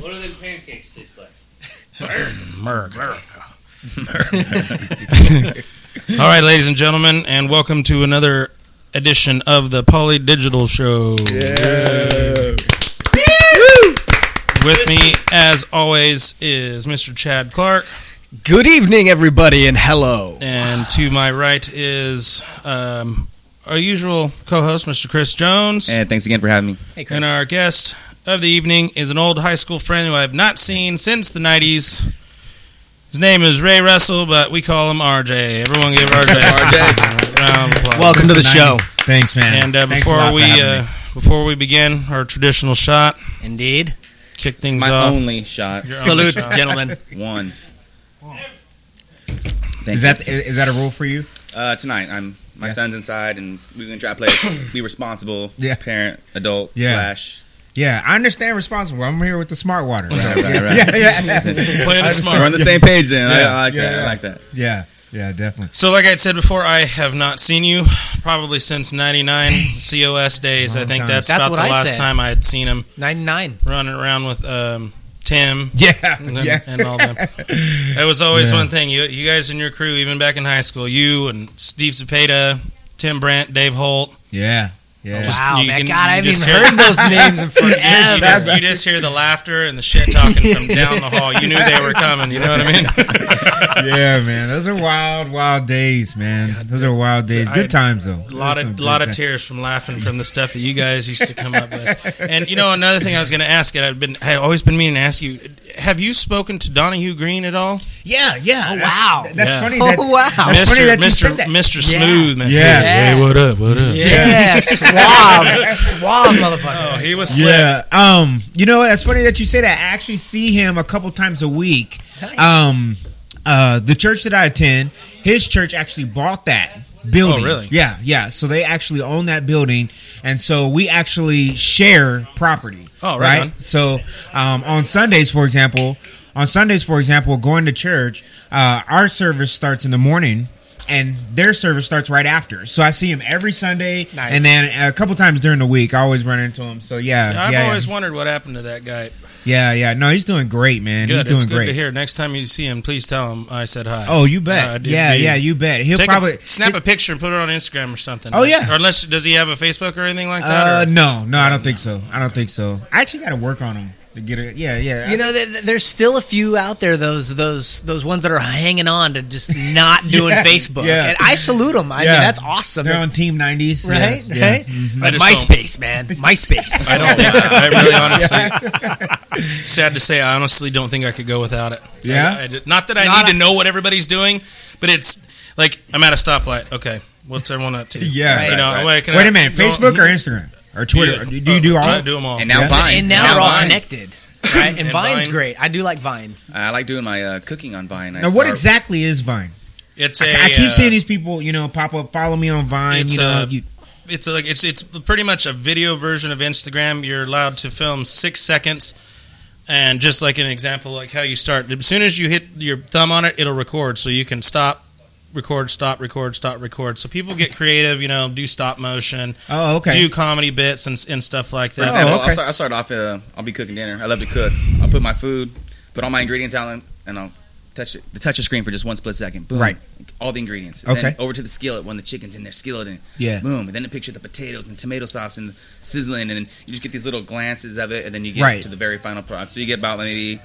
What do the pancakes taste like? America. All right, ladies and gentlemen, and welcome to another edition of the Poly Digital Show. With me, as always, is Mr. Chad Clark, Good evening, everybody, and hello. and to my right is um, our usual co-host, Mr. Chris Jones, And thanks again for having me. Hey, Chris. and our guest of the evening is an old high school friend who I have not seen since the '90s. His name is Ray Russell, but we call him RJ. Everyone give RJ RJ. a round of applause. Welcome to the show. Thanks, man. And uh, Thanks before we uh, before we begin our traditional shot, Indeed. kick things My off. only shot. Your only Salute, shot. gentlemen. One. Thank is that is that a rule for you? you. uh, tonight? I'm my Yeah. son's inside, and we're gonna try to play. be responsible. Yeah. Parent, adult, Yeah. slash. Yeah, I understand responsible. I'm here with the smart water. Right, right, right. Yeah, yeah, Playing it smart. We're on the same page then. I, Yeah, I like yeah, that. yeah. I like that. yeah, yeah, definitely. So, like I said before, I have not seen you probably since '99 COS days. I think time. that's, That's about the I last said. time I had seen him 99. running around with um, Tim. Yeah, And, yeah. and all them. It was always Yeah. one thing. You, you guys in your crew, even back in high school, you and Steve Zapata, Tim Brandt, Dave Holt. Yeah, yeah. Just- wow, you man. can- God, I haven't even hear- heard those names in You forever. just, you just hear the laughter and the shit talking from down the hall. You knew they were coming. You know what I mean? yeah, man. Those are wild, wild days, man. Those are wild days. I- Good times, though. A lot of lot of tears from laughing from the stuff that you guys used to come up with. And you know, another thing I was going to ask it, I've been, I always been meaning to ask you: Have you spoken to Donahue Green at all, Yeah, yeah. Oh, that's- wow. That's Yeah. funny. Oh, wow. That's Mister funny that you Mister said that. Mister Yeah. Smooth man? Yeah. Yeah. Hey, what up? What up? Yeah, suave. suave, motherfucker. Oh, he was slick. Yeah. Um. You know, it's funny that you say that. I actually see him a couple times a week. Um. Uh. The church that I attend, his church actually bought that building. Oh, really? Yeah. Yeah. So they actually own that building, and so we actually share property. Oh, right on. So, um, on Sundays, for example, on Sundays, for example, going to church, uh, our service starts in the morning. And their service starts right after, so I see him every Sunday, Nice. and then a couple times during the week, I always run into him. So yeah, I've yeah, always yeah. wondered what happened to that guy. Yeah, yeah. No, he's doing great, man. Good. he's doing it's good great. to hear. Next time you see him, please tell him I said hi. Oh, you bet. Uh, yeah, yeah, you bet. He'll Take probably a, snap a picture and put it on Instagram or something. Oh, yeah. Or unless does he have a Facebook or anything like that? Uh, no, no, I don't think so. I don't think so. I actually got to work on him to get it. Yeah, yeah. You know, th- th- there's still a few out there. Those those those ones that are hanging on to just not doing Yeah, Facebook, yeah. and I salute them. I Yeah. mean, that's awesome. they're on Team '90s, right, Yeah, yeah. right. Mhm. But MySpace, man, MySpace. I don't. think, I really honestly. Sad to say, I honestly don't think I could go without it. Yeah? I- I not that I Not need a- to know what everybody's doing, but it's like I'm at a stoplight. Okay, what's everyone up to? Yeah. Right, You know, right. wait, can Wait I- a minute. no, Facebook or Instagram or Twitter? Yeah. Do you do all? I do them all. And now Yeah. Vine. and now, we're all Vine. connected, right? And, And Vine's Vine. great. I do like Vine. I like doing my uh, cooking on Vine. I now, what exactly is Vine? It's I a. I keep uh, seeing these people, you know, pop up. Follow me on Vine. It's you know, a- you, it's a, like it's it's pretty much a video version of Instagram. You're allowed to film six seconds, and just like an example, like how you start. As soon as you hit your thumb on it, it'll record, so you can stop, record, stop, record, stop, record. So people get creative, you know, do stop motion, oh, okay. do comedy bits and, and stuff like For that. example, okay. I'll, start, I'll start off. Uh, I'll be cooking dinner. I love to cook. I'll put my food, put all my ingredients out, and- and I'll touch it, the touch the screen for just one split second. Boom. Right. All the ingredients. And Then Okay. over to the skillet when the chicken's in there, skillet and yeah. boom. And then a picture of the potatoes and tomato sauce and sizzling, and then you just get these little glances of it, and then you get Right. to the very final product. So you get about maybe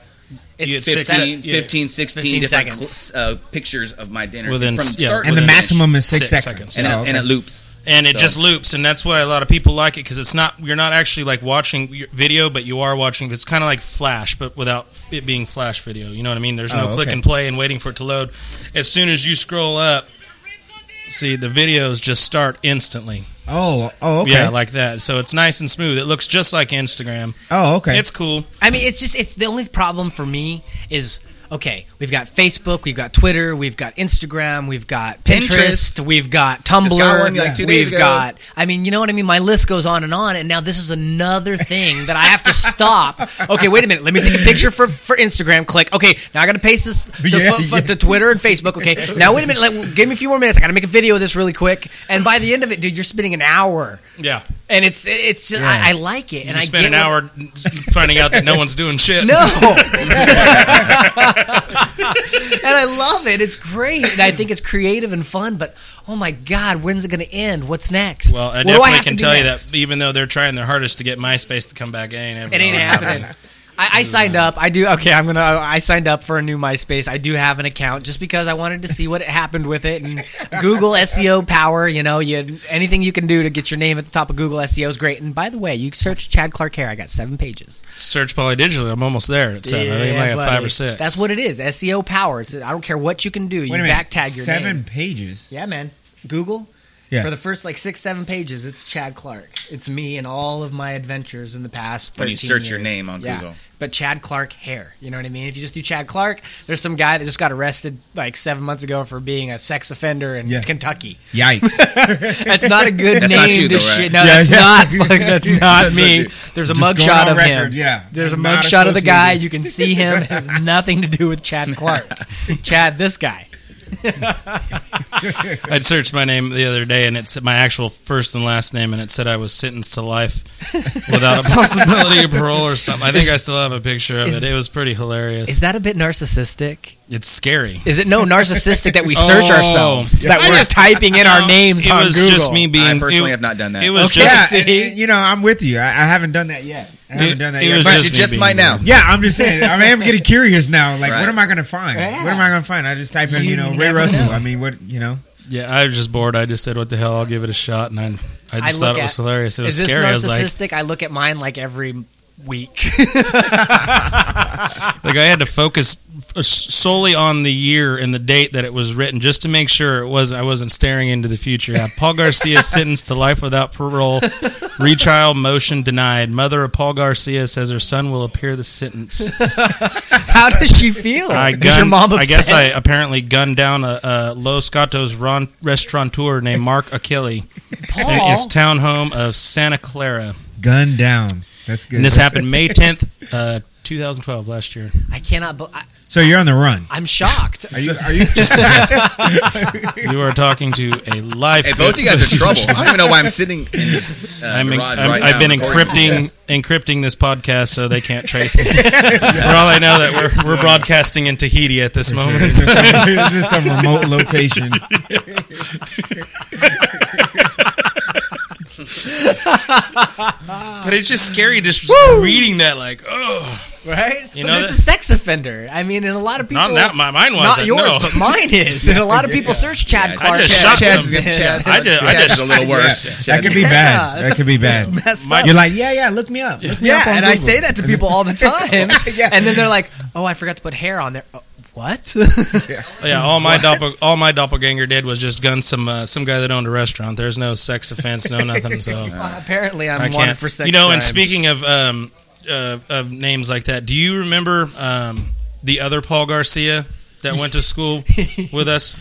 It's You get six- six- 15, 15 16 15 different seconds. cl- uh, pictures of my dinner Within from yeah, start And the to within finish. maximum is six, six seconds. seconds. and, Oh, it, okay. and it loops. and it So- just loops, and that's why a lot of people like it because it's not you're not actually like watching your video, but you are watching. It's kind of like Flash, but without it being Flash video. You know what I mean? There's no Oh, click and play and waiting for it to load. As soon as you scroll up, see the videos just start instantly. Oh, oh, okay. Yeah, like that. So it's nice and smooth. It looks just like Instagram. oh, okay. It's cool. I mean, it's just it's the only problem for me is okay. We've got Facebook, we've got Twitter, we've got Instagram, we've got Pinterest, Pinterest. we've got Tumblr, got one, like, two we've ago. got. I mean, you know what I mean. My list goes on and on, and now this is another thing that I have to stop. Okay, wait a minute. Let me take a picture for for Instagram. Click. Okay, now I got to paste this to, Yeah, fu- fu- yeah. to Twitter and Facebook. Okay, now wait a minute. Let, give me a few more minutes. I got to make a video of this really quick. And by the end of it, dude, you're spending an hour Yeah. and it's it's just, Yeah. I, I like it, and you I spend an what- hour finding out that no one's doing shit. No. and I love it. It's great. And I think it's creative and fun, but oh my God, when's it going to end? What's next? Well, I What definitely have can tell you that even though they're trying their hardest to get MySpace to come back, it ain't ever It ain't gonna happening. I, I signed up. I do. Okay, I'm gonna. I signed up for a new MySpace. I do have an account just because I wanted to see what happened with it. And Google SEO power. You know, you anything you can do to get your name at the top of Google SEO is great. And by the way, you search Chad Clark Hair. I got seven pages. Search Polydigital. I'm almost there at seven. I think I'm like at buddy. five or six. That's what it is. SEO power. It's, I don't care what you can do. You Wait a back tag your Seven name. pages. Yeah, man. Google. Yeah. For the first like six, seven pages, it's Chad Clark. It's me and all of my adventures in the past. 13 When you search your name on Yeah. Google. But Chad Clark hair. You know what I mean? If you just do Chad Clark, there's some guy that just got arrested like seven months ago for being a sex offender in Yeah. Kentucky. Yikes. That's not a good That's name not you, to though, right? shit. No, Yeah, that's yeah. not. fuck, That's not me. you. There's a Just going mugshot of record, him. yeah. There's a Not mugshot of the guy. You can see him. It has nothing to do with Chad Clark. Chad, this guy. I'd searched my name the other day, and it's my actual first and last name, and it said I was sentenced to life without a possibility of parole or something. I think I still have a picture of Is- it. It was pretty hilarious. Is that a bit narcissistic? it's scary. Is it no narcissistic that we oh. search Oh. ourselves? That I we're just- typing in our names It on was Google. just me being. I personally it, have not done that. It was Okay. just. yeah, and- and, you know, I'm with you. I, I haven't done that yet. I haven't It- done that yet. was But- But you just being might now. yeah, I'm just saying. I mean, I'm getting curious now. Like, Right. what am I going to find? Yeah. What am I going to find? I just type in, You you know, Ray Russell. know. I mean, what, you know? Yeah, I was just bored. I just said, "What the hell? I'll give it a shot." And I, I just I thought look it was at- hilarious. It was Is this scary. I was like, narcissistic? I look at mine like every week. like I had to focus uh, solely on the year and the date that it was written, just to make sure it was I wasn't staring into the future. Yeah, Paul Garcia sentenced to life without parole. Retrial motion denied. Mother of Paul Garcia says her son will appear the sentence. How does she feel? I Is your gunned- mom I guess I apparently gunned down a, a Los Gatos ron, restaurateur named Mark Achille Paul. in his town home of Santa Clara. Gunned down. That's good. And this happened May 10th, uh, 2012, last year. I cannot. Be- I, So you're on the run. I'm shocked. Are you? Are you? just? You are talking to a live. Hey, both of you guys are trouble. I don't even know why I'm sitting in this uh, I'm, garage I'm, right I've now been recording encrypting encrypting this podcast so they can't trace me. For all I know, that we're we're broadcasting in Tahiti at this moment. This is this is some remote location. But it's just scary just reading that, like, oh, right? You But know it's a sex offender. I mean, and a lot of people. not that my mine wasn't. yours, no. but mine is. And a lot of people search Chad Yeah, Clark. I just shot Chad's some. gonna- I did. I Chad's just a little worse. Yeah, that could be bad. that's- That could be That's bad. messed My- up. You're like, yeah, yeah, look me up. Look me yeah, up on and I say that to people all the time. Yeah. And then they're like, "Oh, I forgot to put hair on there." Oh, what? Yeah, all my doppel, all my doppelganger did was just gun some uh, some guy that owned a restaurant. There's no sex offense, no nothing. So Well, apparently, I'm I one for sex. you know, and speaking of um, uh, of names like that, do you remember um, the other Paul Garcia that went to school with us?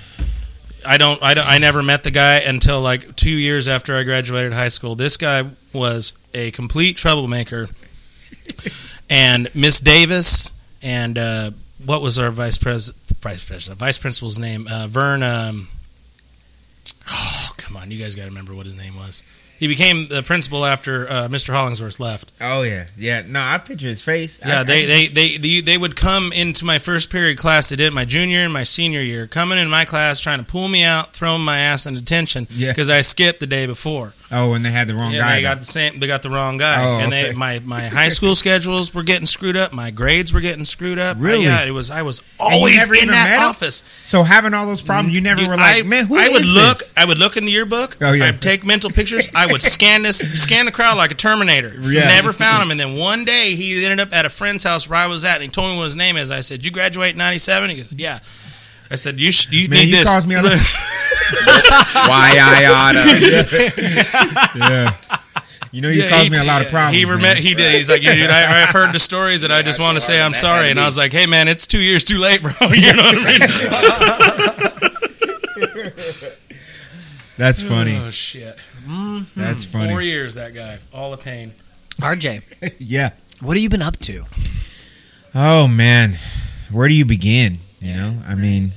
I don't, I don't. I never met the guy until like two years after I graduated high school. This guy was a complete troublemaker, and Miss Davis and uh, what was our vice pres vice president vice principal's name? Uh, Vern. Um, oh, come on, you guys got to remember what his name was. He became the principal after uh, Mr. Hollingsworth left. Oh yeah, yeah. No, I picture his face. Yeah, I, they, I, they, they, they, they would come into my first period class. They did my junior and my senior year, coming in my class, trying to pull me out, throwing my ass in detention Yeah. because I skipped the day before. Oh, and they had the wrong Yeah, guy. they got the same. They got the wrong guy, Oh, and okay. they my my high school schedules were getting screwed up. My grades were getting screwed up. Really? yeah, it was. I was always in that him? office. so having all those problems, you never Dude, were like, I, man, who I would is look. I would look in the yearbook. Oh, yeah. I'd take mental pictures. I would scan this, scan the crowd like a Terminator. Yeah. Never found him. And then one day he ended up at a friend's house where I was at, and he told me what his name is. I said, "You graduate '97?" He goes, "Yeah." I said, "You sh- you Man, need you this." caused me a lot. Why I oughta. yeah. You know, you Yeah, caused me a lot of problems. He, man. rem- he did. He's like, dude, I, I've heard the stories, and I just want to say I'm sorry. And. I was like, hey, man, it's two years too late, bro. You know what I mean? That's funny. Oh shit! Mm-hmm. That's funny. Four years, that guy, all the pain. RJ, yeah. what have you been up to? Oh man, where do you begin? You know, I mean,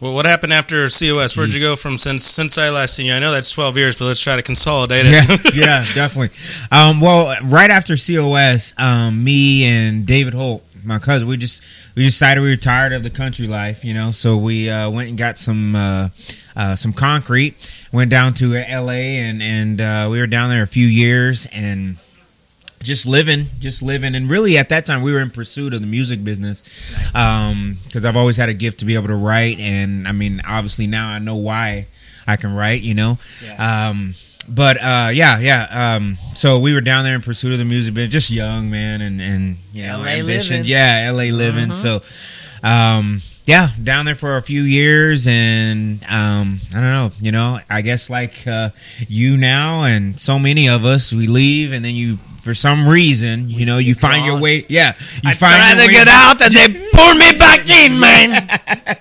Well, what happened after COS? Where'd you go from since since I last seen you? I know that's twelve years, but let's try to consolidate it. yeah, yeah, definitely. Um, well, right after COS, um, me and David Holt, my cousin, we just we decided we were tired of the country life, you know. So we uh, went and got some uh, uh, some concrete. Went down to L.A. and and uh, we were down there a few years and just living, just living, and really at that time we were in pursuit of the music business, because I've always had a gift to be able to write, and I mean, obviously now I know why I can write, you know. Um, but uh, yeah, yeah. Um, so we were down there in pursuit of the music business, just young man, and and you know, LA ambition, living. yeah, L.A. living. So, um, yeah, down there for a few years, and um, I don't know, you know, I guess like uh, you now, and so many of us, we leave, and then you. For some reason, you know, you find your way. Yeah, you I find tried your to way get out and they pulled me back in, man.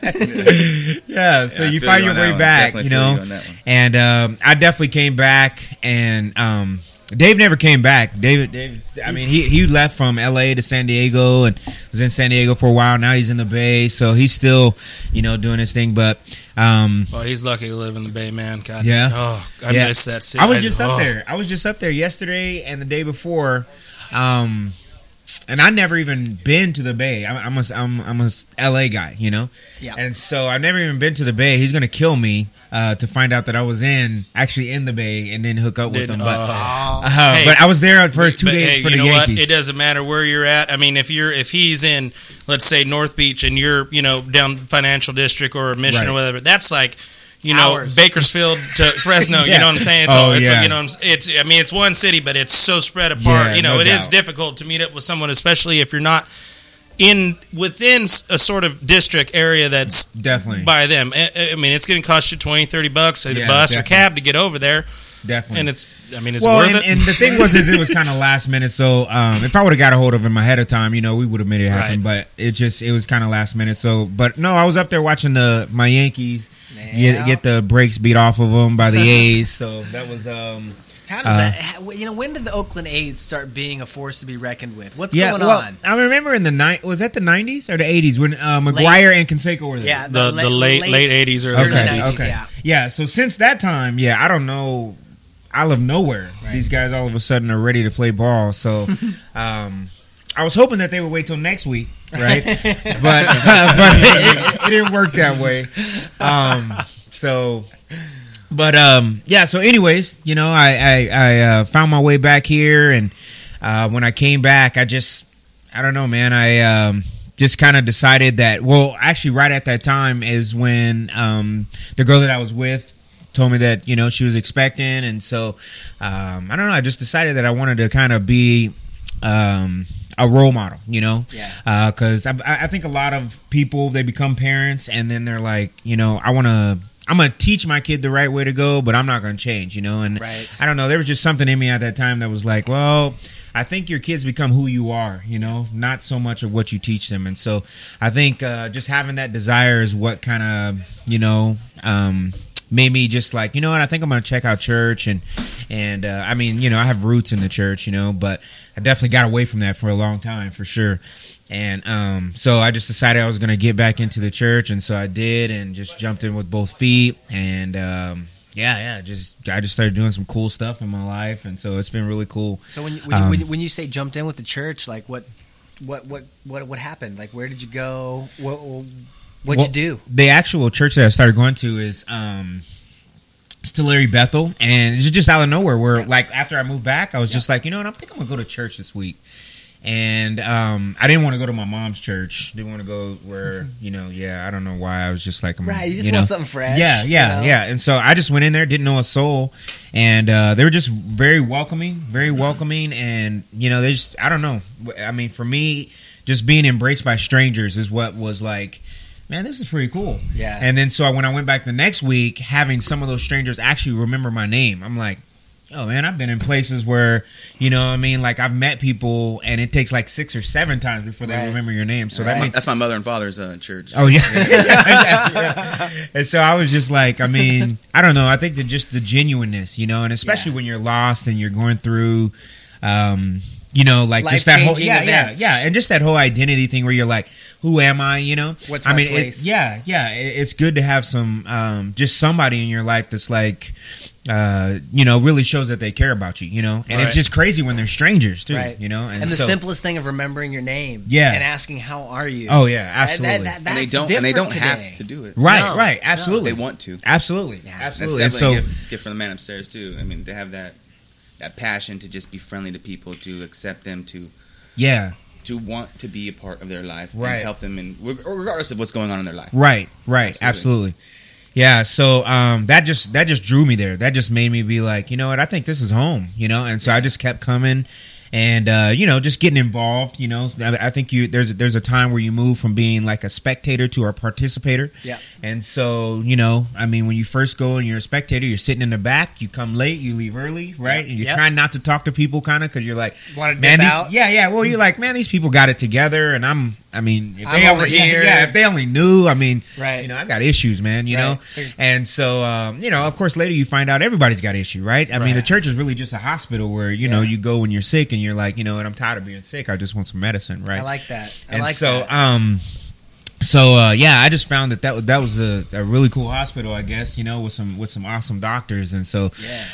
Yeah, so Yeah, I you feel find you your on that way one. back, Definitely you feel know. you on that one. and um, I definitely came back, and um, Dave never came back. David, David, I mean, he he left from L.A. to San Diego, and was in San Diego for a while. Now he's in the Bay, so he's still, you know, doing his thing. But um, well, he's lucky to live in the Bay, man. God, Yeah. Oh, I Yeah. miss that city. I was just oh. up there. I was just up there yesterday and the day before. Um, and I never even been to the Bay. I'm, I'm a I'm, I'm a LA guy, you know. Yeah. And so I've never even been to the Bay. He's gonna kill me uh, to find out that I was in actually in the Bay and then hook up with Didn't- him. But oh. uh, Hey, but I was there for two But, days hey, for you the know Yankees. What? It doesn't matter where you're at. I mean, if you're if he's in, let's say North Beach, and you're you know down Financial District or Mission Right. or whatever, that's like. You know, Hours. Bakersfield to Fresno. You know what I'm saying? It's Oh, it's, yeah. you know, it's. I mean, it's one city, but it's so spread apart. Yeah, you know, no it is doubt. difficult to meet up with someone, especially if you're not in within a sort of district area that's definitely, by them. I, I mean, it's going to cost you 20, 30 bucks a Yeah, bus or cab to get over there, definitely. and it's. I mean, it's well, worth and, it. and the thing was, is it was kind of last minute. So um, if I would have got a hold of him ahead of time, you know, we would have made it happen. But it just it was kind of last minute. So, but no, I was up there watching the my Yankees get, get the brakes beat off of them by the A's. So that was um, How does Uh, that? How, you know, when did the Oakland A's start being a force to be reckoned with? What's yeah. going Well, on? I remember in the night was that the nineties or the eighties when uh, McGwire and Canseco were there. Yeah, the, the late late eighties or Okay. early Early Okay. 90s, okay. yeah. Yeah. So since that time, yeah, I don't know. Out of nowhere, Right. these guys all of a sudden are ready to play ball. So, um, I was hoping that they would wait till next week, right? but but it, it didn't work that way. Um, so, but um, yeah. So, anyways, you know, I I, I uh, found my way back here, and uh, when I came back, I just I don't know, man. I um, just kind of decided that. Well, actually, right at that time is when um, the girl that I was with told me that you know she was expecting, and so um, I don't know. I just decided that I wanted to kind of be um, a role model, you know, Yeah. because I, I think a lot of people they become parents and then they're like, you know, I want to. I'm gonna teach my kid the right way to go, but I'm not gonna change, you know. And Right. I don't know. There was just something in me at that time that was like, well, I think your kids become who you are, you know, not so much of what you teach them. And so I think uh, just having that desire is what kind of, you know, um, made me just like, you know what, I think I'm going to check out church. And, and uh, I mean, you know, I have roots in the church, you know, but I definitely got away from that for a long time for sure. And um, so I just decided I was going to get back into the church. And so I did and just jumped in with both feet. And, um, yeah, yeah, just I just started doing some cool stuff in my life, and so it's been really cool. So when you, when, Um, you, when, you, when you say jumped in with the church, like what, what, what, what, what happened? Like where did you go? What, what'd Well, you do? The actual church that I started going to is um, still Larry Bethel, and it's just out of nowhere. Where like after I moved back, I was just like, you know what, I think I'm gonna go to church this week. And um, I didn't want to go to my mom's church. Didn't want to go where you know, yeah. I don't know why. I was just like, I'm, Right, you just know, want something fresh. Yeah, yeah, you know? yeah. And so I just went in there, didn't know a soul, and uh, they were just very welcoming, very welcoming, and you know, they just I don't know. I mean, for me, just being embraced by strangers is what was like. Man, this is pretty cool. Yeah. And then so when I went back the next week, having some of those strangers actually remember my name, I'm like, oh man, I've been in places where, you know, what I mean, like I've met people, and it takes like six or seven times before they Right. remember your name. So Right. that My- makes that's my mother and father's uh, church. Oh yeah. Yeah, yeah. And so I was just like, I mean, I don't know. I think that just the genuineness, you know, and especially Yeah. when you're lost and you're going through, um, you know, like just that whole yeah, events. yeah, yeah, and just that whole identity thing where you're like, who am I? You know, What's I my mean, it- place? yeah, yeah, it, it's good to have some, um, just somebody in your life that's like, uh, you know, really shows that they care about you. You know, and Right. it's just crazy when they're strangers too. Right. You know, And, the so- simplest thing of remembering your name, Yeah. and asking how are you. Oh yeah, absolutely. that- that- and they don't and they don't different have to do it. right, No, right, no. absolutely, They want to. absolutely, Yeah. That's absolutely. And definitely so a gift, gift from the man upstairs too. I mean, to have that that passion to just be friendly to people, to accept them, to yeah, to want to be a part of their life Right. and help them and regardless of what's going on in their life. Right, right, absolutely. Absolutely. Yeah, so um, that just that just drew me there. That just made me be like, you know what, I think this is home, you know. And so I just kept coming, and uh, you know, just getting involved. You know, I, I think you there's there's a time where you move from being like a spectator to a participator. Yeah. And so you know, I mean, when you first go and you're a spectator, you're sitting in the back. You come late, you leave early, right? And you're Yep. trying not to talk to people, kind of, because you're like, man, these, out? yeah, yeah. Well, you're like, man, these people got it together, and I'm. I mean, if I'm they over only, yeah, here. yeah, if they only knew, I mean, Right. you know, I got issues, man. You know, and so um, you know, of course, later you find out everybody's got issue, right? I mean, the church is really just a hospital where you know you go when you're sick and you're like, you know, and I'm tired of being sick. I just want some medicine, right? I like that. I and like so, that. um, so uh, yeah, I just found that that was- that was a, a really cool hospital, I guess. You know, with some with some awesome doctors, and so Yeah.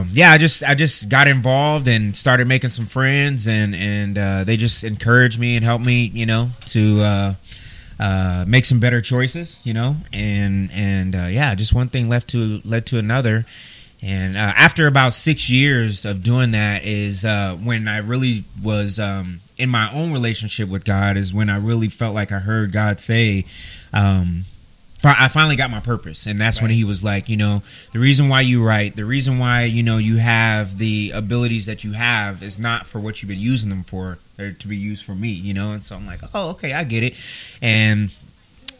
um, yeah, I just I just got involved and started making some friends, and and uh, they just encouraged me and helped me, you know, to uh, uh, make some better choices, you know, and and uh, yeah, just one thing left to led to another. And uh, after about six years of doing that, is uh, when I really was um, in my own relationship with God. Is when I really felt like I heard God say, um, I finally got my purpose, and that's when He was like, you know, the reason why you write, the reason why you know you have the abilities that you have is not for what you've been using them for. They're to be used for me, you know. And so I'm like, oh, okay, I get it. And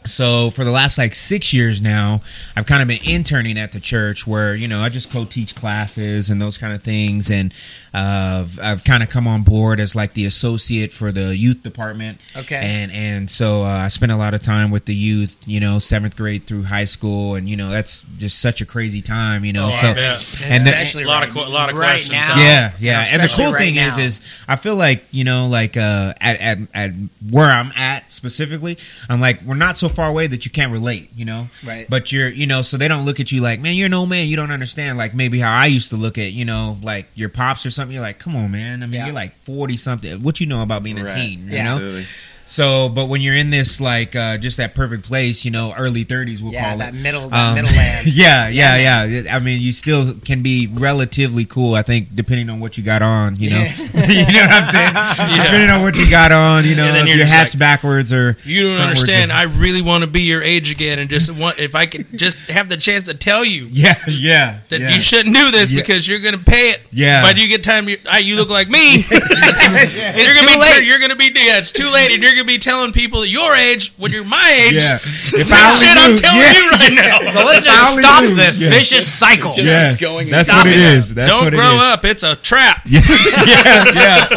so for the last like six years now, I've kind of been interning at the church where you know I just co-teach classes and those kind of things, and uh, I've, I've kind of come on board as like the associate for the youth department, Okay. and and so uh, I spend a lot of time with the youth, you know, seventh grade through high school, and you know that's just such a crazy time, you know. Oh, so I bet. and the- Especially a lot of right- que- a lot of right questions. now. yeah, yeah. And the cool right thing is, is I feel like you know, like uh, at, at at where I'm at specifically, I'm like we're not so far away that you can't relate, you know. Right. But you're, you know, so they don't look at you like, man, you're an old man. You don't understand, like maybe how I used to look at, you know, like your pops or something. You're like, come on, man. I mean, Yeah. you're like forty something. What you know about being a teen, you Yeah. know? Absolutely. So, but when you're in this like uh, just that perfect place, you know, early 30s, we'll yeah, call that it. middle, that Um, middle land. yeah, yeah, yeah, I mean, you still can be relatively cool. I think depending on what you got on, you know, Yeah. you know what I'm saying. Depending on what you got on, you know, if your hat's like- backwards or You don't understand. or- I really want to be your age again, and just want if I could just have the chance to tell you yeah, yeah, that yeah. you shouldn't do this Yeah. because you're going to pay it. Yeah. But you get time, you, I, you look like me. you're going to be. late. You're going to be. Yeah, it's too late, and you're going to be telling people your age when you're my age. Yeah. The If same I only shit I'm telling yeah. you right now. So let's just stop knew, this yeah. vicious cycle. Just- Yes, keeps going. that's Stop what it it. is. That's Don't what grow is. up. It's a trap. Yeah, yeah, yeah,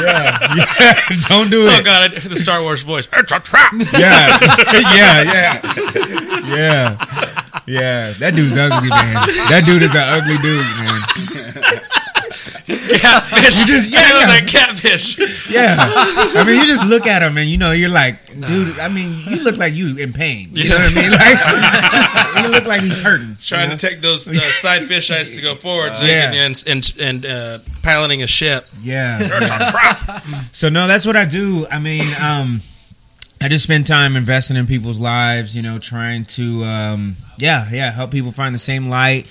yeah, yeah. Don't do oh, it. Oh. God! I- The Star Wars voice. It's a trap. Yeah, yeah, yeah, yeah, yeah. That dude's ugly, man. That dude is an ugly dude, man. Catfish. just- yeah, it was like catfish. Yeah, I mean, you just look at him and you know you're like, dude. I mean, you look like you in pain. You know what I mean? Like, you look like he's hurting. Trying you to take those uh, side fish eyes to go forward, so Yeah. can, and and, and uh, piloting a ship. Yeah. yeah. so no, that's what I do. I mean, um, I just spend time investing in people's lives. You know, trying to, um, yeah, yeah, help people find the same light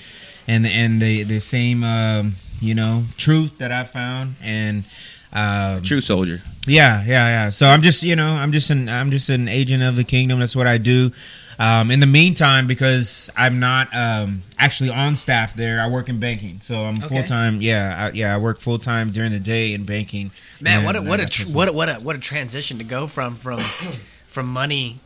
and and the the same, um, you know, truth that I found and. Um, True soldier. yeah, yeah, yeah. So I'm just, you know, I'm just an, I'm just an agent of the kingdom. That's what I do. Um, in the meantime, because I'm not um, actually on staff there, I work in banking. So I'm Okay. full time. Yeah, I, yeah, I work full time during the day in banking. Man, And what a I what a tr- what a, what a what a transition to go from from from money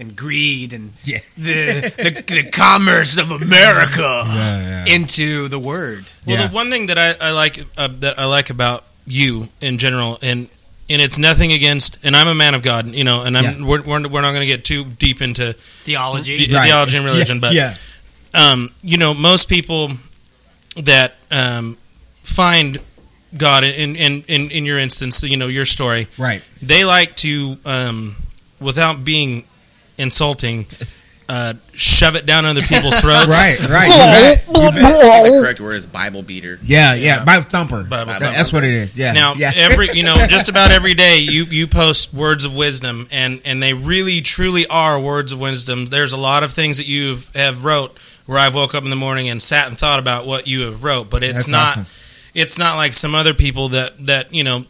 and greed and Yeah. the, the the commerce of America Yeah, yeah. into the word. Well, Yeah. the one thing that I, I like uh, that I like about you in general, and and it's nothing against, and I'm a man of God, you know, and I'm Yeah. we're, we're we're not going to get too deep into Theology. the- theology and religion, yeah, but yeah, um, you know, most people that um, find God in in in, in your instance, you know your story. Right. They like to, um, without being insulting, uh, shove it down other people's throats. Right. Right. You bet. You bet. the correct word is Bible beater. Yeah. Yeah. Bible thumper. Bible That- thumper. That's what it is. Yeah. Now, yeah. every you know, just about every day, you you post words of wisdom, and and they really truly are words of wisdom. There's a lot of things that you have wrote where I've woke up in the morning and sat and thought about what you have wrote, but it's That's not awesome. it's not like some other people that that you know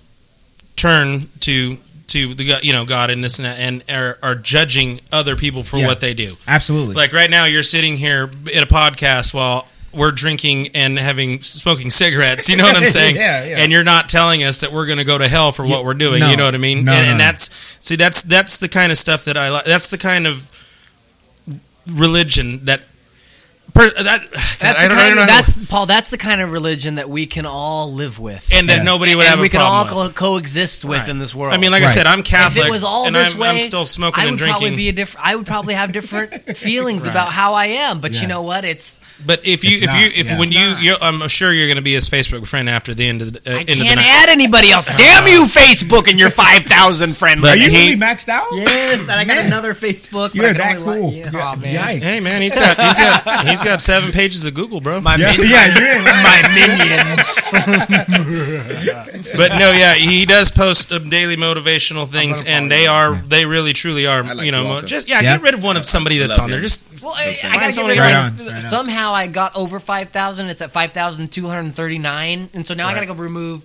turn to to the God- you know God and this and that, and are, are judging other people for Yeah. what they do. Absolutely. Like right now, you're sitting here in a podcast while we're drinking and having smoking cigarettes. You know what I'm saying? Yeah, yeah. And you're not telling us that we're going to go to hell for what we're doing. no. you know what I mean? No, and, no, and that's see that's that's the kind of stuff that I like. That's the kind of religion that. Per, that God, That's, I don't, I don't know. of, that's Paul. That's the kind of religion that we can all live with, and that Yeah. nobody would and have we a can all co- coexist with Right. in this world. I mean, like I said, I'm Catholic, if it was all and this I'm, way, I'm still smoking I would and drinking. probably be a different. I would probably have different feelings Right. about how I am. But Yeah. you know what? It's but if you if not, you if yeah. when you you're, I'm sure you're going to be his Facebook friend after the end of the uh, I end of the can't night. add anybody else. Damn you, Facebook, and your five thousand friend But Are you he- really maxed out? Yes, and I got Man. another Facebook. You're I can that only like- cool. Yeah, Yeah. oh, man. Hey man, he's got he's got he's got seven pages of Google, bro. My Yeah. min- Yeah. Yeah. my minions. But no, yeah, he does post um, daily motivational things, and they are they really truly are. Like you know, to mo- also. just yeah, Yeah. get rid of one of somebody that's Love on there. Just Well, I, I gotta somebody get rid right on, like, right somehow I got over five thousand. It's at five thousand two hundred thirty nine, and so now I gotta go remove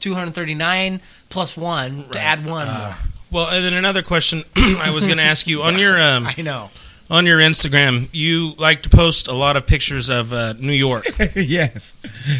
two hundred thirty nine plus one to add one. Uh, well, and then another question I was going to ask you on your um, I know. On your Instagram, you like to post a lot of pictures of uh, New York. yes.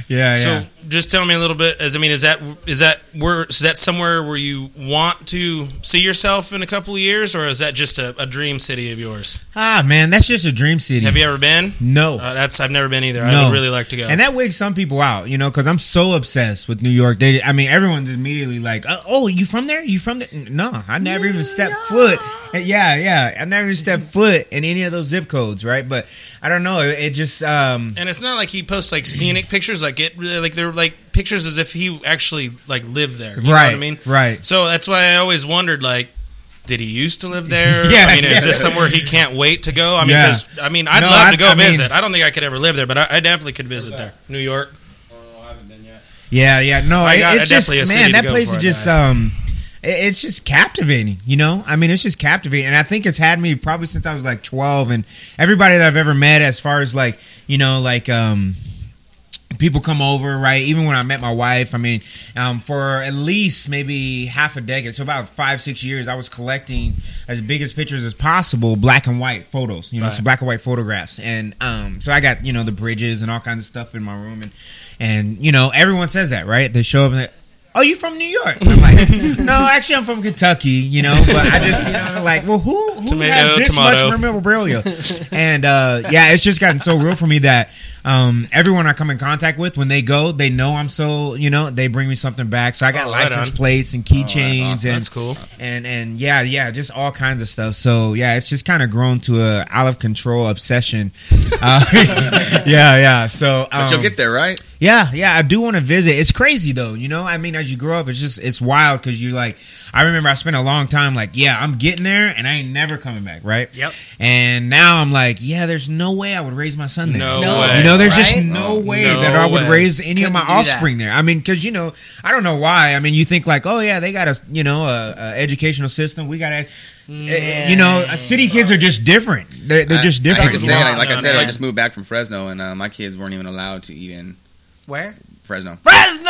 Yeah. So Yeah. Just tell me a little bit. As I mean, is that is that where is that somewhere where you want to see yourself in a couple of years, or is that just a, a dream city of yours? Ah, man, that's just a dream city. Have you ever been? No. Uh, that's I've never been either. I No. would really like to go. And that wigs some people out, you know, because I'm so obsessed with New York. They, I mean, everyone's immediately like, "Oh, "Oh, you from there? You from there?" No, I never even stepped foot. Yeah, yeah, I never even stepped foot in any of those zip codes, right? But I don't know. It, it just, um, And it's not like he posts like scenic pictures, like it really like they're like pictures as if he actually like lived there. You know right, what I mean? right. So that's why I always wondered like. Did he used to live there? Yeah, I mean, is yeah. this somewhere he can't wait to go? I mean, Yeah. 'cause, I mean, I'd No, love I- to go I mean- visit. I don't think I could ever live there, but I, I definitely could visit there. New York. Yeah, yeah. No, I it- got- it's definitely a just city man, to that go place is just um, it- it's just captivating. You know, I mean, it's just captivating, and I think it's had me probably since I was like twelve, and everybody that I've ever met, as far as like you know, like um. People come over, right? Even when I met my wife, I mean, um, for at least maybe half a decade, so about five, six years, I was collecting as big as pictures as possible, black and white photos, you know, so black and white photographs, and um, so I got you know the bridges and all kinds of stuff in my room, and and you know everyone says that, right? They show up and oh, you from New York? I'm like, no, actually, I'm from Kentucky, you know, but I just you know like, well, who who Tomato, has this tomato. much memorabilia? and uh, yeah, it's just gotten so real for me that um, everyone I come in contact with when they go, they know I'm so you know they bring me something back. So I got Oh, right license on. plates and keychains awesome. and That's cool. and and yeah, yeah, just all kinds of stuff. So yeah, it's just kind of grown to a out of control obsession. Uh, yeah, yeah. So, um, But you'll get there, right? yeah, yeah. I do want to visit. It's crazy though, you know. I mean, as you grow up, it's just it's wild because you're like. I remember I spent a long time like, yeah, I'm getting there, and I ain't never coming back, right? Yep. And now I'm like, yeah, there's no way I would raise my son there. No, No. way. You know, there's just no Oh, way no that I would way. raise any of my Couldn't do that. offspring there. I mean, because you know, I don't know why. I mean, you think like, oh yeah, they got a you know a, a educational system. We got a, you know, uh, city kids are just different. They're, they're I- just different. hate to say know? like I said, no. I just moved back from Fresno, and uh, my kids weren't even allowed to even Where? Fresno. Fresno.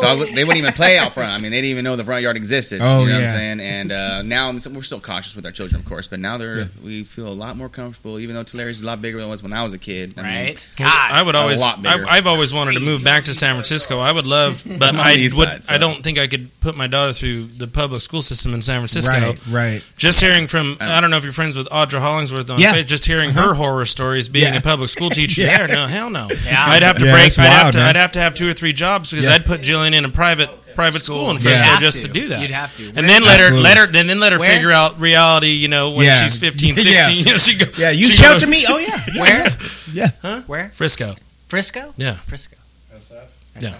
So I w- they wouldn't even play out front. I mean, they didn't even know the front yard existed. Oh, you know what yeah. I'm saying? And uh, now I'm, we're still cautious with our children, of course, but now they're Yeah. we feel a lot more comfortable. Even though Tulare is a lot bigger than it was when I was a kid. I mean, right. I would always. I, I've always wanted to move back to San Francisco. I would love, but I'm on I the east would. side, so- I don't think I could put my daughter through the public school system in San Francisco. Right, right. Just hearing from, I don't know if you're friends with Audra Hollingsworth on Yeah. Facebook, just hearing her horror stories being Yeah. a public school teacher Yeah. there. No, hell no. Yeah. I'd have to Yeah, break, I'd have to. I'd have to have two or three jobs because Yeah. I'd put Jillian in a private private school, in You'd Frisco have just to. do that. You'd have to. and then let her, let her, and then let her Where? figure out reality. You know, when Yeah. she's 15, 16, you know, she go, Yeah, you she to me. Oh yeah, yeah. Where? Yeah. Huh? Where? Frisco. Frisco. Yeah. Frisco. Yeah.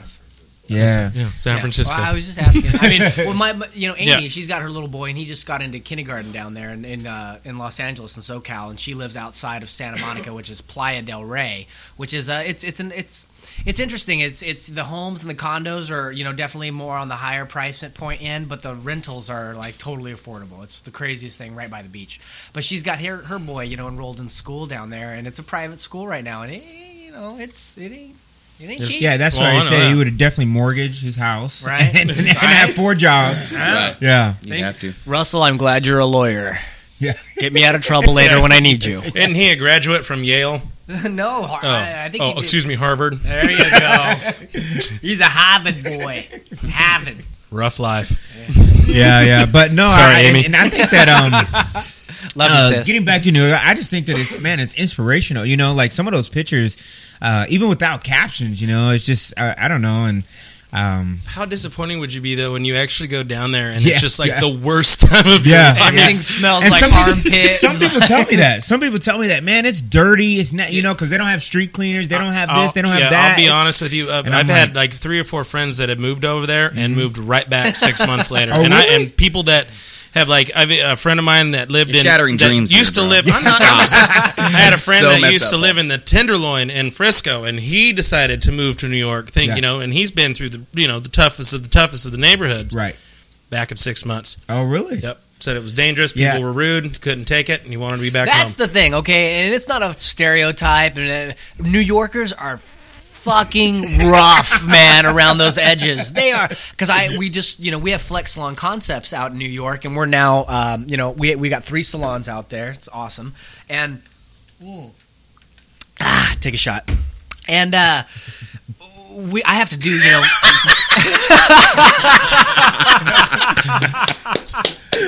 Yeah. Yeah, San Yeah. Francisco. Well, I was just asking. I mean, well, my, my- you know, Amy, Yeah. she's got her little boy, and he just got into kindergarten down there in in, uh, in Los Angeles in SoCal, and she lives outside of Santa Monica, which is Playa del Rey, which is uh, it's it's an it's. It's interesting. It's it's the homes and the condos are you know definitely more on the higher price at point end, but the rentals are like totally affordable. It's the craziest thing right by the beach. But she's got her her boy you know enrolled in school down there, and it's a private school right now, and it, you know it's it ain't it ain't cheap. Yeah, that's Well, why I I know that. he would have definitely mortgaged his house, Right. and, and have four jobs. Right. Yeah, You have to. Russell, I'm glad you're a lawyer. yeah. Get me out of trouble later when I need you. Isn't he a graduate from Yale? no, Oh, I, I think. oh he did- excuse me, Harvard. There you go. He's a Harvard boy. Harvard. Rough life. Yeah, yeah, but no, Sorry, I, Amy. And, and I think that um, Love uh, getting back to New York, I just think that it's man, it's inspirational. You know, like some of those pictures, uh, even without captions, you know, it's just I, I don't know, and um, How disappointing would you be though when you actually go down there and Yeah, it's just like yeah. the worst time of Yeah. your life? Everything smells And like some people- some people tell me that. Some people tell me that, man, it's dirty. It's not, you know, because they don't have street cleaners, they don't have this, I'll- they don't have that. I'll be It's- honest with you. Uh, I've I'm had like- like three or four friends that have moved over there and moved right back six months later, Oh, and I and people that have like I've, a friend of mine that lived You're in shattering that dreams used here, to live. I'm not, I'm just- I had a friend So that messed used up, to live Paul. in the Tenderloin in Frisco, and he decided to move to New York. Think Yeah. you know, and he's been through the you know the toughest of the toughest of the neighborhoods. right. Back in six months. Oh, really? Yep. Said it was dangerous. People Yeah. were rude. Couldn't take it, and he wanted to be back That's home. the thing, okay? And it's not a stereotype. And uh, New Yorkers are fucking rough, man, around those edges. They are because I we just you know we have Flex Salon Concepts out in New York, and we're now um, you know we we got three salons out there. It's awesome, and ah, take a shot, and uh, we I have to do you know.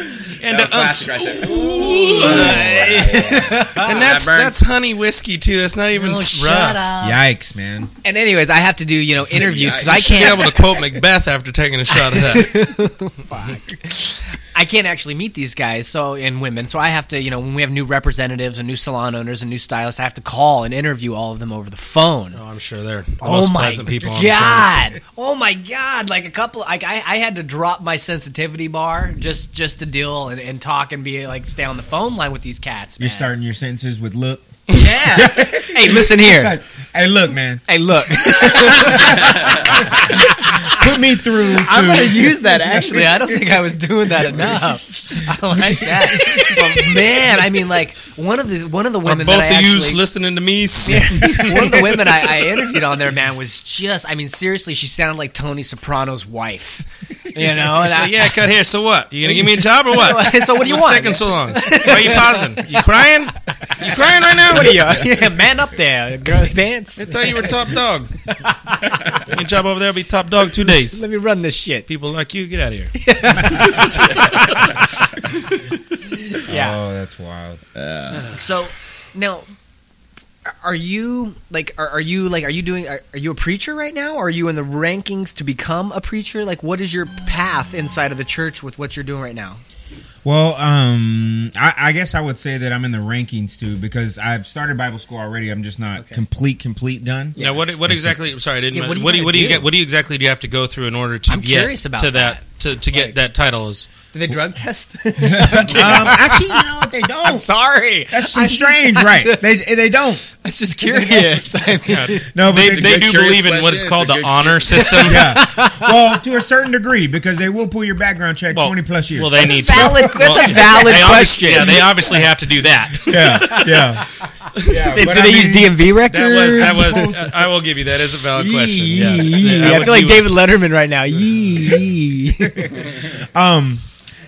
and That was classic right there. and that's That burned. that's honey whiskey too. That's not even Oh, rough. shut up. Yikes, man. And anyways, I have to do you know interviews because I You should can't. be able to quote Macbeth after taking a shot of that. I can't actually meet these guys, so and women. So I have to, you know, when we have new representatives and new salon owners and new stylists, I have to call and interview all of them over the phone. Oh, I'm sure they're oh the Oh most my pleasant people on the planet. god! Oh my god! Like a couple, like I, I had to drop my sensitivity bar just just to deal and, and talk and be like stay on the phone line with these cats. You're starting your sentences with look. yeah. hey, listen here. Hey, look, man. Hey, look. Put me through. To, I'm gonna use that. Actually, I don't think I was doing that enough. I like that. But man, I mean, like one of the one of the Are women both that I of you actually, listening to me? Yeah. One of the women I, I interviewed on there, man, was just, I mean, seriously, she sounded like Tony Soprano's wife. You know? And So, I- yeah, cut here. So what? You gonna give me a job or what? So what do you What's want? taking so long? Why are you pausing? You crying? You crying right now? What are you? Yeah, man up there, girly pants. I thought you were top dog. Your job over there will be top dog two days. Let me run this shit. People like you, get out of here. Yeah. Oh, that's wild. So now, are you like, are, are you like, are you doing, are, are you a preacher right now? Are you in the rankings to become a preacher? Like, what is your path inside of the church with what you're doing right now? Well, um, I, I guess I would say that I'm in the rankings too because I've started Bible school already. I'm just not Okay. complete, complete done. Now, what what exactly? I'm sorry, I didn't. Yeah, what do you what do you, what do you do? get? What do you exactly do you have to go through in order to I'm get about to that, that. to, to get Like- that title? Is Do they drug test? Um, actually, you know what? They I'm don't. sorry. That's some I'm strange, I'm right? just- They they don't. It's just curious. I mean, No, but they, they, they good do believe in what is called the good- honor system. yeah. Well, to a certain degree, because they will pull your background check Well, twenty plus years. Well, they need valid. to. That's Well, a valid they obviously- question. Yeah, they obviously have to do that. yeah, yeah, yeah. Did, but do I they mean- use DMV records? That was that was. uh, I will give you that is a valid question. Yeah, Yee. I I feel like you- David Letterman right now. Yee. Um.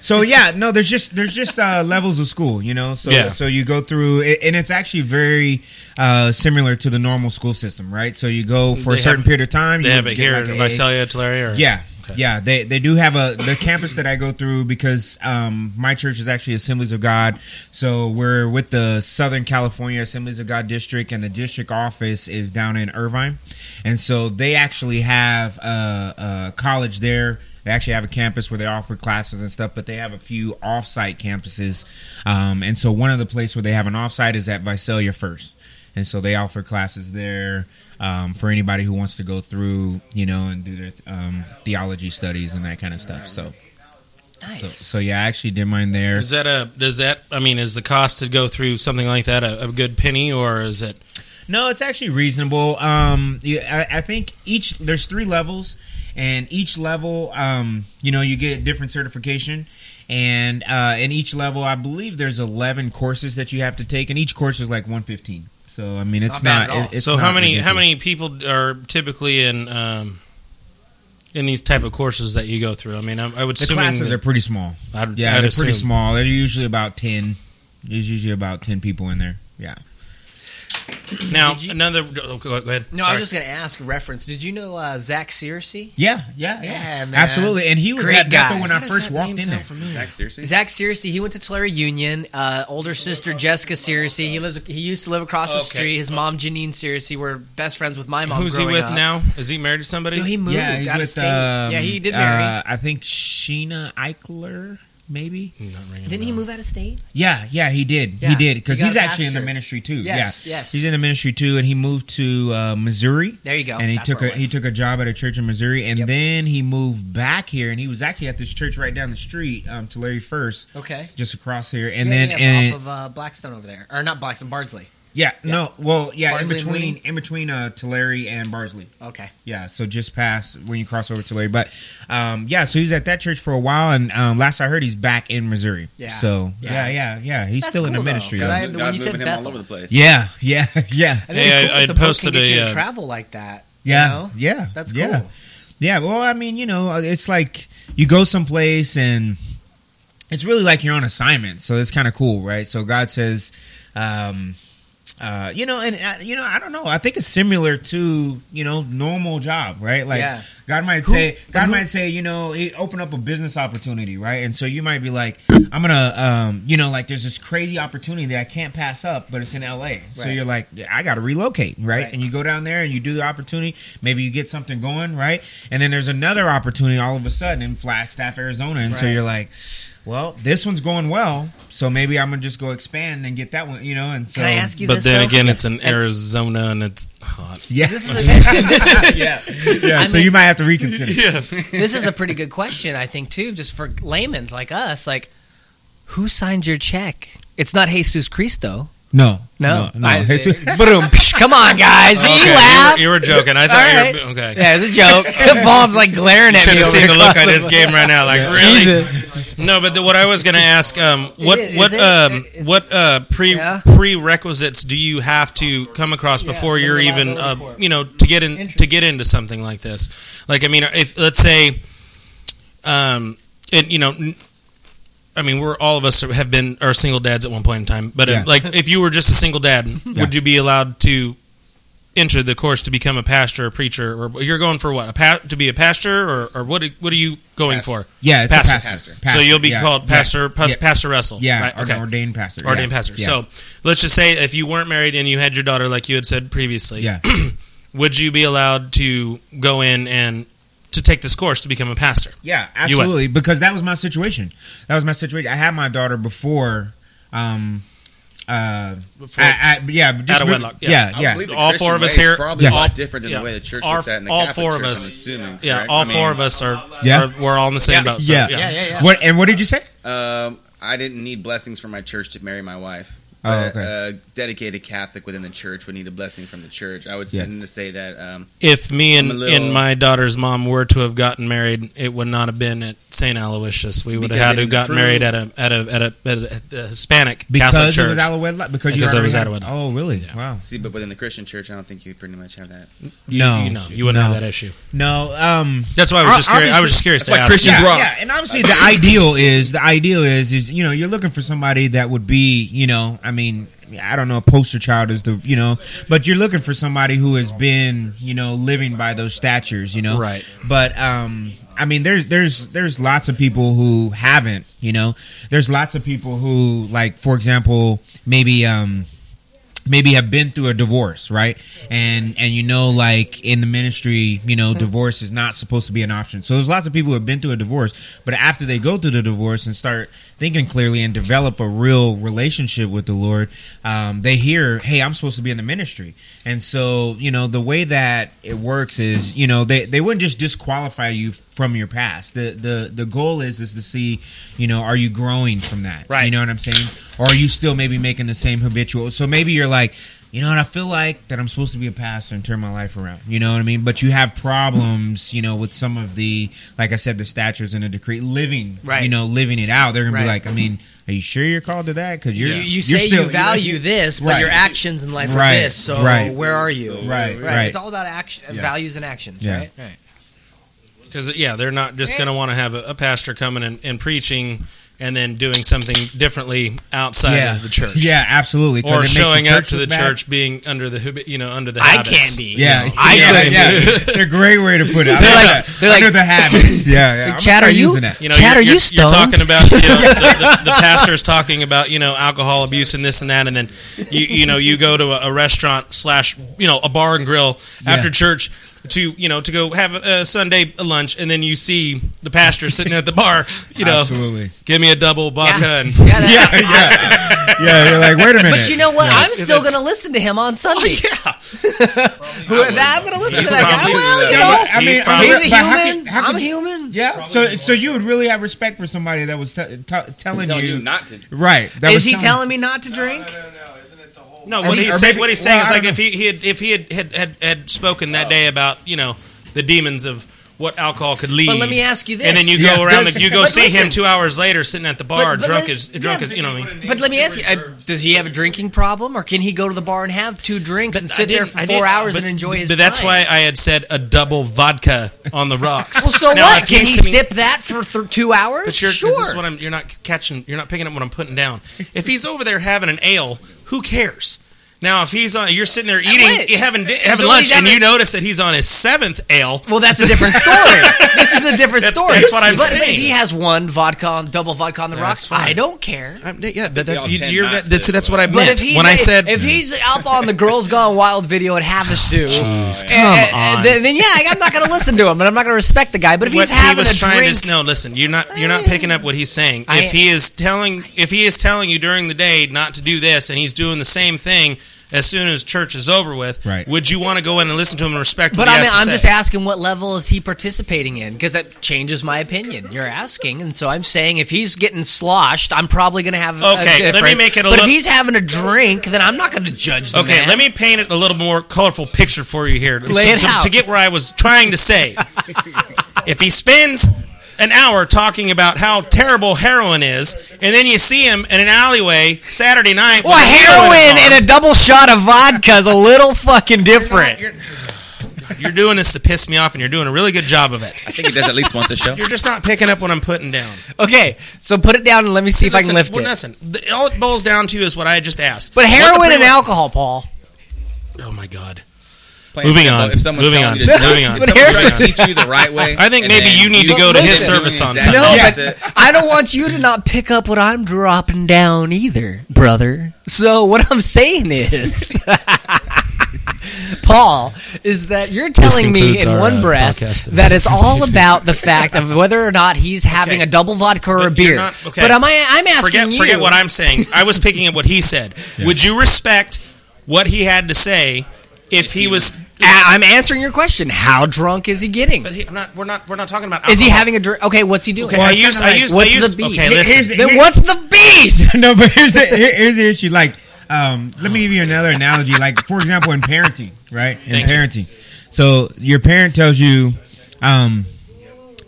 So yeah, no, there's just there's just uh, levels of school, you know. So Yeah. so you go through, and it's actually very uh, similar to the normal school system, right? So you go for They a certain have- period of time. They you have it here like in a- Visalia, Tulare, or Yeah, Okay. yeah. They they do have a the campus that I go through because um, my church is actually Assemblies of God. So we're with the Southern California Assemblies of God district, and the district office is down in Irvine, and so they actually have a, a college there. They actually have a campus where they offer classes and stuff, but they have a few off-site campuses. Um, and so one of the places where they have an off-site is at Visalia First. and so they offer classes there um, for anybody who wants to go through, you know, and do their um, theology studies and that kind of stuff. So, Nice. so, so yeah, I actually did mine there. Is that a does that I mean is the cost to go through something like that a, a good penny or is it No, it's actually reasonable. Um, I, I think each there's three levels, and each level, um, you know, you get a different certification, and uh, in each level, I believe there's 11 courses that you have to take, and each course is like 115. So I mean, it's Not not. it- it's so how not many how many people are typically in um, in these type of courses that you go through? I mean I, I would The assume classes are pretty small. I'd, Yeah, I'd they're pretty small. They're usually about 10. There's usually about 10 people in there. Yeah. Now you- another oh, go go ahead. No, I was just going to ask reference. Did you know uh, Zach Searcy? Yeah, yeah, yeah, Yeah, man. absolutely. And he was Great at Bethel guy. when I first that walked in there. Zach, seriously? Zach Searcy, he went to Tulare Union. Uh, older sister Jessica Searcy, he lives. He used to live across the Okay. street. His mom Janine Searcy were best friends with my mom. Who's he with up. now? Is he married to somebody? No, he moved yeah, he's out of with. state. Um, yeah, he did marry. Uh, I think Sheena Eichler, maybe. Not ringing Didn't he move out of state? Yeah, yeah, he did. Yeah, he did because he he's a actually in the ministry too. Yes, yeah, yes. he's in the ministry too, and he moved to uh, Missouri. There you go. And he That's took a he took a job at a church in Missouri, and Yep. then he moved back here, and he was actually at this church right down the street, um, to Larry First, Okay. just across here, and yeah, then yeah, and off of uh, Blackstone over there, or not Blackstone, Bardsley. Yeah, no, well, yeah, in between Mooney? in between uh, Tulare and Bardsley. Okay. Yeah, so just past when you cross over to Larry. But um, yeah, so he's at that church for a while, and um, last I heard, he's back in Missouri. Yeah. So Yeah. yeah, yeah, yeah, he's That's still in the cool, though, though. I- God's, God's moving him all over the place. yeah, yeah, yeah, I think Hey, cool I- I the posted a, uh, travel like that. yeah, You know? yeah. That's yeah. Yeah, well, I mean, you know, it's like you go someplace and it's really like you're on assignment, so it's kind of cool, right? So God says, um, uh, you know, and uh, you know, I don't know. I think it's similar to you know normal job, right? Like Yeah. God might Who- say, God who- might say, you know, he open up a business opportunity, right? And so you might be like, I'm gonna, um, you know, like there's this crazy opportunity that I can't pass up, but it's in L.A. So you're like, I got to relocate, right? Right. And you go down there and you do the opportunity. Maybe you get something going, right? And then there's another opportunity all of a sudden in Flagstaff, Arizona, and so you're like. Well, this one's going well, so maybe I'm gonna just go expand and get that one, you know. And so, Can I ask you But this? then though? again, it's in Arizona and it's hot. Yeah, This is yeah, yeah. I so mean- you might have to reconsider. Yeah. this is a pretty good question, I think, too, just for laymen like us. Like, who signs your check? It's not Jesus Cristo. No, No, no. I- It's- boom, psh, come on, guys. Okay, you you, laugh. were, you were joking. I thought All you right. were okay. yeah, it's a joke. Mom's like glaring You at should me. have over seen the look across on his game right now. Like, really? Jesus. No, but the, what I was going to ask, um, what Is it- what is it- um, what uh, pre Yeah. prerequisites do you have to come across before what you're even, uh, you know, to get in to get into something like this? Like, I mean, if let's say, um, and you know. N- I mean, we're all of us have been are single dads at one point in time. But Yeah. uh, like, if you were just a single dad, would you be allowed to enter the course to become a pastor, a preacher, or you're going for what? A pa- to be a pastor, or, or what? What are you going Pastor. for? Yeah, it's Pastor. a pastor. Pastor. so you'll be yeah, called Pastor pas- yeah, Pastor Russell. Yeah, right? okay. ordained pastor. Ordained yeah, pastor. yeah. So let's just say if you weren't married and you had your daughter, like you had said previously, yeah, would you be allowed to go in and to take this course to become a pastor? yeah, absolutely. Because that was my situation. That was my situation. I had my daughter before. Um, uh, Before- I, I, yeah, just Out of wedlock, yeah. Yeah, yeah. believe the All Christian four of us here- probably Yeah. a lot different than Yeah. the way the church All- looks at in the all Catholic four of Church, us- I'm assuming. Yeah, correct? all I four of us are, Yeah. are we're all in the same Yeah. boat. So, Yeah. yeah. Yeah, yeah, yeah. What and what did you say? Um, I didn't need blessings from my church to marry my wife. Oh, okay. A dedicated Catholic within the church would need a blessing from the church. I would Yeah. tend to say that um, If me and, little- and my daughter's mom were to have gotten married, it would not have been at St. Aloysius. We would have had it to have gotten married at a at a at a, at a, at a Hispanic Catholic Because it church. was out of wedlock. Because, you Because it was out of wedlock. Oh, really? Yeah. Wow. see, but within the Christian church, I don't think you'd pretty much have that. you, No. you know, you wouldn't No. have that issue. No. Um. That's why I was just curious. I was just curious That's to why ask. Christians yeah, rock. yeah, and obviously the ideal is the ideal is is you know you're looking for somebody that would be you know I mean I don't know a poster child is the you know but you're looking for somebody who has been you know living by those statures you know Right. but um I mean there's there's there's lots of people who haven't you know there's lots of people who like for example maybe um maybe have been through a divorce, right? And and you know, like in the ministry, you know, divorce is not supposed to be an option. So there's lots of people who have been through a divorce, but after they go through the divorce and start thinking clearly and develop a real relationship with the Lord, um, they hear, "Hey, I'm supposed to be in the ministry." And so, you know, the way that it works is, you know, they they wouldn't just disqualify you from your past. The the the goal is is to see, you know, are you growing from that? Right. You know what I'm saying? Or are you still maybe making the same habitual? So maybe you're like, you know what, I feel like that I'm supposed to be a pastor and turn my life around. You know what I mean? But you have problems, you know, with some of the, like I said, the statutes and the decree, living, Right. you know, living it out. They're gonna be like, I mean, are you sure you're called to that? Because you're You, you you're say still, you value this, but Right. your actions in life are Right. this. So Right. where are you? Right, Right. right. It's all about action, Yeah. values and actions. Yeah. Right. Right. Because yeah, they're not just going to want to have a, a pastor coming and, and preaching and then doing something differently outside yeah, of the church. Yeah, absolutely. 'cause it Or makes showing up to the bad. church being under the you know under the I habits. can be. Yeah, I yeah, yeah. They're a great way to put it. They're like like- they're like- under the habits. Yeah, yeah. Chad, are you- using that? You know, Chad, you're, you you're, you're talking about you know, the, the, the pastor's talking about you know alcohol abuse and this and that, and then you you know you go to a, a restaurant slash you know a bar and grill after Yeah. church to you know to go have a, a Sunday lunch, and then you see the pastor sitting at the bar. You know, Absolutely. give me a double vodka Yeah. and Yeah, that- Yeah, yeah, yeah. You're like, wait a minute. But you know what? Yeah. I'm still going to listen to him on oh, Sunday. yeah. Who- I'm going to listen He's to that guy. Well, you know, but, I mean, He's I probably- mean, he's a but how human. can- how I'm human. Yeah. So, so you would really have respect for somebody that was t- t- telling Tell you, you not to. right? That Is was he telling me not to drink? No, Or what he's saying, maybe- what he's saying well, is like if he, he had if he had, had, had, had spoken that day about you know the demons of what alcohol could lead. But let me ask you this. and then you Yeah. go around, Does- the, you go but see him two hours later sitting at the bar, But- but drunk let- as drunk as you know. What I mean, But let me ask you: uh, Does he have a drinking problem, or can he go to the bar and have two drinks and sit there for I four hours but- and enjoy his But that's time? why I had said a double vodka on the rocks. Well, so Now, what? Can he sitting- sip that for th- two hours? But you're, sure. this is what I'm. You're not catching. You're not picking up what I'm putting down. If he's over there having an ale, who cares? Now, if he's on, you're sitting there eating, wait. having having So lunch, and you notice that he's on his seventh ale. well, that's a different story. this is a different That's- story. that's what I'm but, But saying. he has one vodka on double vodka on the That's rocks. fine. I don't care. I'm, yeah, but that's you, you're, not that's that's what I But meant if he's when I said if he's up on the Girls Gone Wild video at Havasu, Jeez, and- come and- on. Then, then yeah, I'm not going to listen to him, and I'm not going to respect the guy. But if what he's he having was a trying drink, to no listen you're not you're not picking up what he's saying if he is telling if he is telling you during the day not to do this and he's doing the same thing as soon as church is over with Right. would you want to go in and listen to him and respect But what he I mean, has to I'm say? just asking what level is he participating in because that changes my opinion. You're asking, and so I'm saying if he's getting sloshed, I'm probably going to have. a Okay, let me make it a But little- if he's having a drink, then I'm not going to judge. The Okay, man. let me paint it a little more colorful picture for you here. Lay So- it to, out. to get where I was trying to say. if he spends an hour talking about how terrible heroin is, and then you see him in an alleyway Saturday night. Well, with heroin on, and a double shot of vodka is a little fucking different. You're, you're doing this to piss me off, and you're doing a really good job of it. I think he does at least once a show. You're just not picking up what I'm putting down. Okay, so put it down and let me see if I can lift well, it. Listen, the- all it boils down to is what I just asked. But heroin and alcohol, Paul. Oh my god. Plain Moving simple, on. If someone's Moving on. you to Moving on. if someone's trying to teach you the right way, I think maybe you need to go to his there service on exactly Sunday. No, the but. I don't want you to not pick up what I'm dropping down either, brother. So what I'm saying is, Paul, is that you're telling me in our, one uh, breath that it's all about the fact of whether or not he's having Okay. a double vodka or a But you're beer. not- okay. But am I? I'm asking Forget you. forget what I'm saying. I was picking up what he said. Would you respect what he had to say if he was A- I'm answering your question. How drunk is he getting? but he, I'm not we're not we're not talking about Is he having a drink? Okay, what's he doing? Okay, I used I used I What's used the beef? Okay, listen. here's- Then what's the beast? no, but here's the here's the issue. Like, um, let me give you another analogy. Like, for example, in parenting, right? In Thank you. parenting, so your parent tells you, um,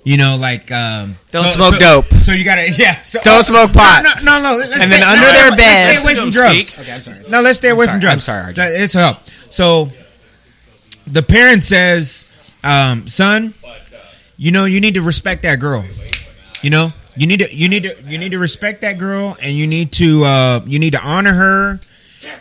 you know, like, um, Don't so- smoke so- dope. So you gotta, yeah. So, Don't smoke pot. No, no, no. let's And then under no, their let's bed- stay away from drugs. speak. Okay, I'm sorry. No, let's stay away from drugs. I'm sorry, RJ. It's help. So the parent says, um, "Son, you know you need to respect that girl. You know you need to you need to you need to respect that girl, and you need to uh, you need to honor her,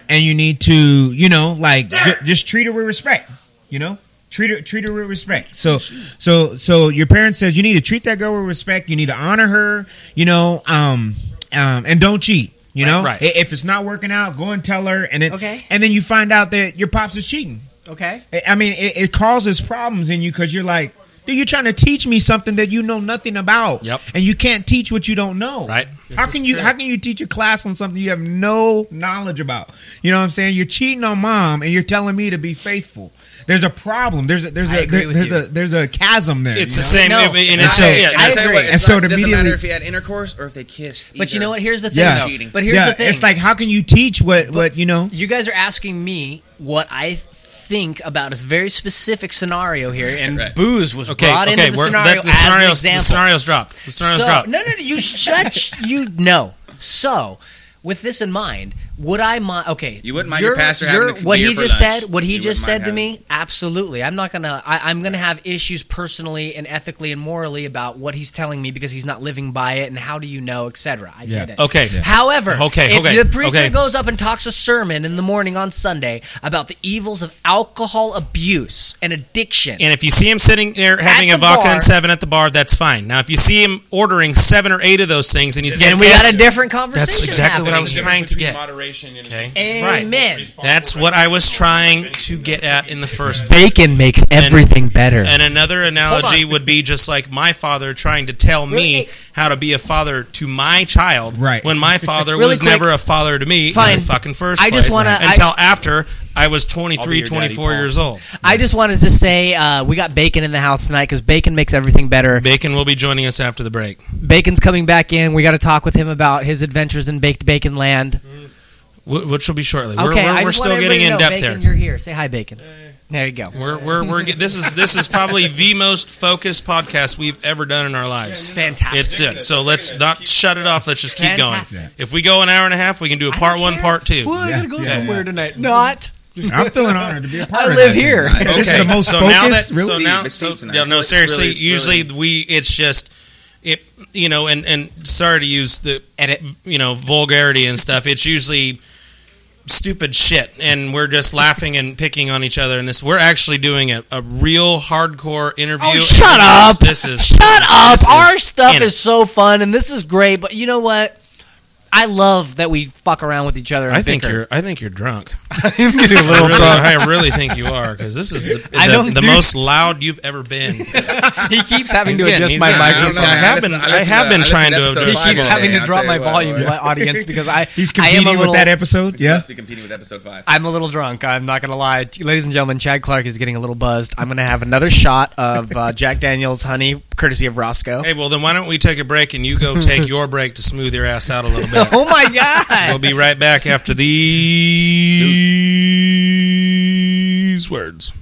and you need to you know like ju- just treat her with respect. You know." Treat her, treat her with respect. So, so, so your parent says you need to treat that girl with respect. You need to honor her. You know, um, um, and don't cheat. You know, Right. If it's not working out, go and tell her, and then Okay. and then you find out that your pops is cheating. Okay. I- I mean, it, it causes problems in you because you're like, dude, you're trying to teach me something that you know nothing about. Yep. And you can't teach what you don't know. Right. How can you how can you teach a class on something you have no knowledge about? You know what I'm saying? You're cheating on mom and you're telling me to be faithful. There's a problem. There's a there's I a agree there- there's you. a there's a chasm there. It's the know? same. No, and it's it's not. yeah, I that's- agree. What, And so not- to it doesn't matter if he had intercourse or if they kissed. But you know what? Here's the thing. Yeah. Cheating. But here's yeah, the thing. it's like how can you teach what what you know? you guys are asking me what I think about a very specific scenario here, and Right. booze was Okay, brought okay. into the we're, scenario that, the as scenarios, an the example. scenarios dropped. The scenarios so, dropped. No, no, no. You shut. you know. So, with this in mind, would I mind? Okay, You wouldn't mind your you're- pastor you're- having what beer he for just lunch. said. What he You just said to me. Absolutely, I'm not gonna. I, I'm gonna have issues personally and ethically and morally about what he's telling me because he's not living by it. And how do you know, etc. I Yeah. get it. Okay. However, Okay, if okay, the preacher okay. goes up and talks a sermon in the morning on Sunday about the evils of alcohol abuse and addiction, And if you see him sitting there having At a vodka bar. and seven at the bar, that's fine. Now, if you see him ordering seven or eight of those things and he's getting then we got a different conversation. That's exactly what I was trying to get. Moderation and Okay, Amen. right. That's what I was trying to get at in the first. place. Bacon makes everything better. And another analogy would be just like my father trying to tell me how to be a father to my child, Right. When my father Really was quick. never a father to me in the fucking first I just wanna- I- until after I was I'll 23, be your daddy, 24 years old. I just wanted to say uh, we got bacon in the house tonight because bacon makes everything better. Bacon will be joining us after the break. Bacon's coming back in. We got to talk with him about his adventures in baked bacon land. Wh- Which will be shortly. Okay, we're we're, we're still getting in depth Bacon, here. You're here. Say hi, Bacon. There you go. We're we're we're get- this is this is probably the most focused podcast we've ever done in our lives. Fantastic. It's good. So let's not shut it off. Let's just keep Fantastic. going. If we go an hour and a half, we can do a part one, part two. Well, I gotta go Yeah. somewhere tonight. Not. I'm feeling honored to be a part I of live that. here. This is the most so focused. now that real- so deep. now It's so, deep yeah, no really- seriously it's usually really- we it's just it you know and and sorry to use the Edit. you know vulgarity and stuff it's usually stupid shit and we're just laughing and picking on each other and this we're actually doing a, a real hardcore interview Oh, shut this up! is, this is Shut up! this is Our stuff is so fun, and this is great. But you know what? I love that we fuck around with each other. And I think bicker. you're I think you're drunk I'm getting a I little really, drunk. I really think you are because this is the, I the, don't the do- most loud you've ever been. He keeps having He's to getting- adjust my getting- I don't microphone. I have been- I I have been trying to adjust- He five keeps having to drop my you what, volume audience because I He's I am a competing with that episode. Yeah. Must be competing with episode five. I'm a little drunk. I'm not gonna lie, ladies and gentlemen. Chad Clark is getting a little buzzed. I'm gonna have another shot of uh, Jack Daniel's honey, courtesy of Roscoe. Hey, well then why don't we take a break and you go take your break to smooth your ass out a little bit. Oh my god! We'll be right back after these words.